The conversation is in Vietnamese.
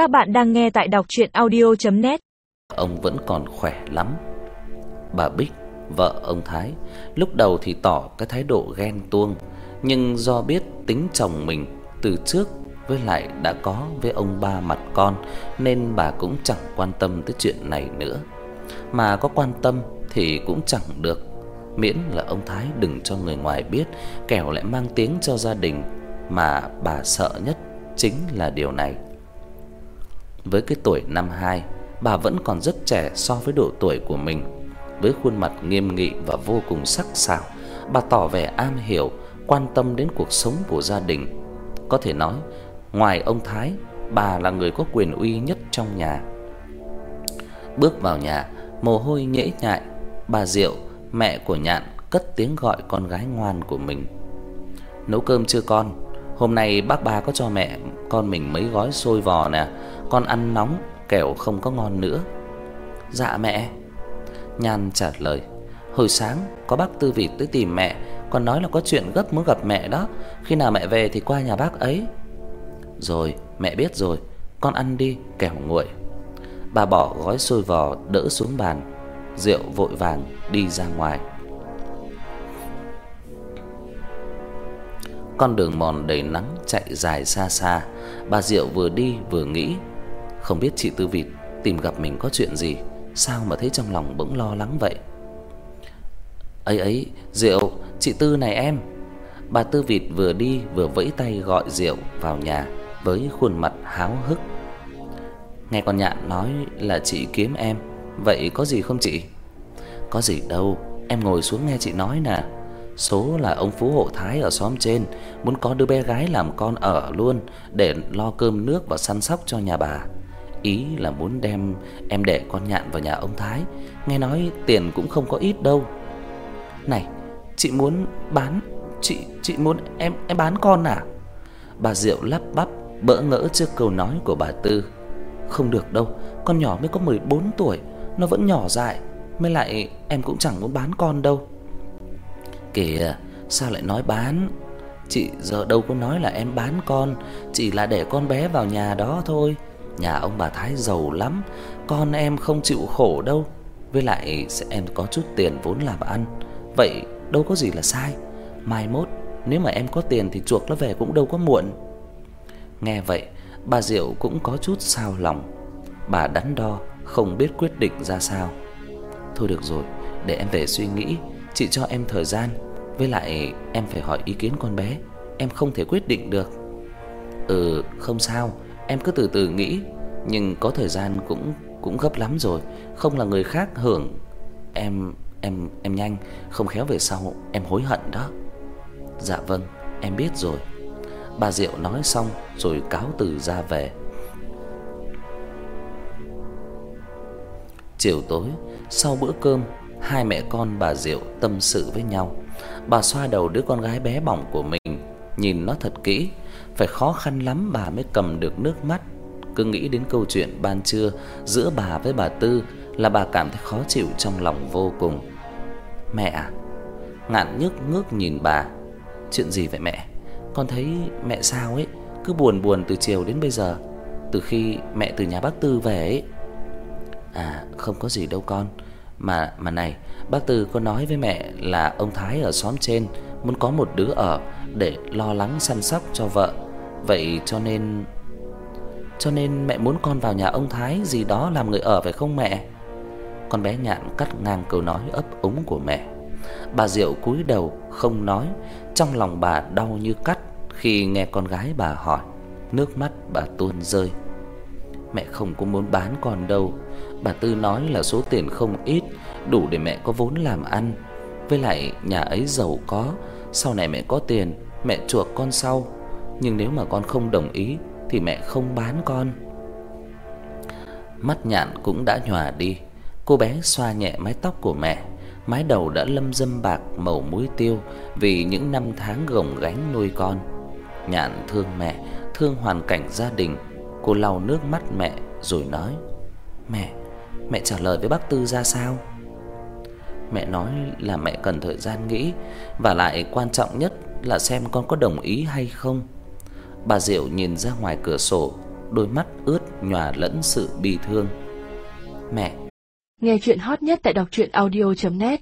Các bạn đang nghe tại đọc audio net Ông vẫn còn khỏe lắm. Bà Bích, vợ ông Thái, lúc đầu thì tỏ cái thái độ ghen tuông, nhưng do biết tính chồng mình từ trước với lại đã có với ông ba mặt con nên bà cũng chẳng quan tâm tới chuyện này nữa. Mà có quan tâm thì cũng chẳng được, miễn là ông Thái đừng cho người ngoài biết, kẻo lại mang tiếng cho gia đình mà bà sợ nhất chính là điều này. Với cái tuổi năm 2, bà vẫn còn rất trẻ so với độ tuổi của mình. Với khuôn mặt nghiêm nghị và vô cùng sắc sảo, bà tỏ vẻ am hiểu, quan tâm đến cuộc sống của gia đình. Có thể nói, ngoài ông Thái, bà là người có quyền uy nhất trong nhà. Bước vào nhà, mồ hôi nhễ nhại, bà Diệu, mẹ của Nhạn cất tiếng gọi con gái ngoan của mình. "Nấu cơm chưa con? Hôm nay bác ba có cho mẹ con mình mấy gói xôi vò nè, con ăn nóng kẻo không có ngon nữa." "Dạ mẹ." Nhan trả lời. "Hồi sáng có bác Tư Vịt tới tìm mẹ, con nói là có chuyện gấp muốn gặp mẹ đó, khi nào mẹ về thì qua nhà bác ấy." "Rồi, mẹ biết rồi, con ăn đi kẻo nguội." Bà bỏ gói xôi vò đỡ xuống bàn, rượu vội vàng đi ra ngoài. Con đường mòn đầy nắng chạy dài xa xa, bà Diệu vừa đi vừa nghĩ, không biết chị Tư Vịt tìm gặp mình có chuyện gì, sao mà thấy trong lòng bỗng lo lắng vậy. Ấy ấy, Diệu, chị Tư này em. Bà Tư Vịt vừa đi vừa vẫy tay gọi Diệu vào nhà với khuôn mặt háo hức. Nghe con Nhạn nói là chị kiếm em, vậy có gì không chị? Có gì đâu, em ngồi xuống nghe chị nói nè. Số là ông Phú Hộ Thái ở xóm trên muốn có đứa bé gái làm con ở luôn để lo cơm nước và săn sóc cho nhà bà. Ý là muốn đem em đẻ con nhạn vào nhà ông Thái, nghe nói tiền cũng không có ít đâu. Này, chị muốn bán chị chị muốn em em bán con à? Bà Diệu lắp bắp bỡ ngỡ trước câu nói của bà Tư. Không được đâu, con nhỏ mới có 14 tuổi, nó vẫn nhỏ dại, mới lại em cũng chẳng muốn bán con đâu. Kìa, sao lại nói bán? Chị giờ đâu có nói là em bán con, chỉ là để con bé vào nhà đó thôi. Nhà ông bà Thái giàu lắm, con em không chịu khổ đâu. Với lại sẽ em có chút tiền vốn làm ăn, vậy đâu có gì là sai. Mai mốt nếu mà em có tiền thì chuộc nó về cũng đâu có muộn. Nghe vậy, bà Diệu cũng có chút sao lòng. Bà đắn đo không biết quyết định ra sao. Thôi được rồi, để em về suy nghĩ Chị cho em thời gian, với lại em phải hỏi ý kiến con bé, em không thể quyết định được. Ừ, không sao, em cứ từ từ nghĩ, nhưng có thời gian cũng cũng gấp lắm rồi, không là người khác hưởng. Em em em nhanh, không khéo về sau em hối hận đó. Dạ vâng, em biết rồi. Bà Diệu nói xong rồi cáo từ ra về. Chiều tối, sau bữa cơm, hai mẹ con bà Diệu tâm sự với nhau. Bà xoa đầu đứa con gái bé bỏng của mình, nhìn nó thật kỹ, phải khó khăn lắm bà mới cầm được nước mắt. Cứ nghĩ đến câu chuyện ban trưa giữa bà với bà Tư là bà cảm thấy khó chịu trong lòng vô cùng. Mẹ à? Ngạn nhức ngước nhìn bà. Chuyện gì vậy mẹ? Con thấy mẹ sao ấy, cứ buồn buồn từ chiều đến bây giờ, từ khi mẹ từ nhà bác Tư về ấy. À, không có gì đâu con. Mà mà này, bác Tư có nói với mẹ là ông Thái ở xóm trên muốn có một đứa ở để lo lắng săn sóc cho vợ. Vậy cho nên cho nên mẹ muốn con vào nhà ông Thái gì đó làm người ở phải không mẹ? Con bé Nhạn cắt ngang câu nói ấp úng của mẹ. Bà Diệu cúi đầu không nói, trong lòng bà đau như cắt khi nghe con gái bà hỏi, nước mắt bà tuôn rơi. Mẹ không có muốn bán con đâu. Bà Tư nói là số tiền không ít, đủ để mẹ có vốn làm ăn. Với lại nhà ấy giàu có, sau này mẹ có tiền, mẹ chuộc con sau. Nhưng nếu mà con không đồng ý thì mẹ không bán con. Mắt Nhạn cũng đã nhòa đi. Cô bé xoa nhẹ mái tóc của mẹ, mái đầu đã lâm dâm bạc màu muối tiêu vì những năm tháng gồng gánh nuôi con. Nhạn thương mẹ, thương hoàn cảnh gia đình Cô lau nước mắt mẹ rồi nói: "Mẹ, mẹ trả lời với bác Tư ra sao?" Mẹ nói là mẹ cần thời gian nghĩ và lại quan trọng nhất là xem con có đồng ý hay không. Bà Diệu nhìn ra ngoài cửa sổ, đôi mắt ướt nhòa lẫn sự bi thương. "Mẹ." Nghe truyện hot nhất tại doctruyenaudio.net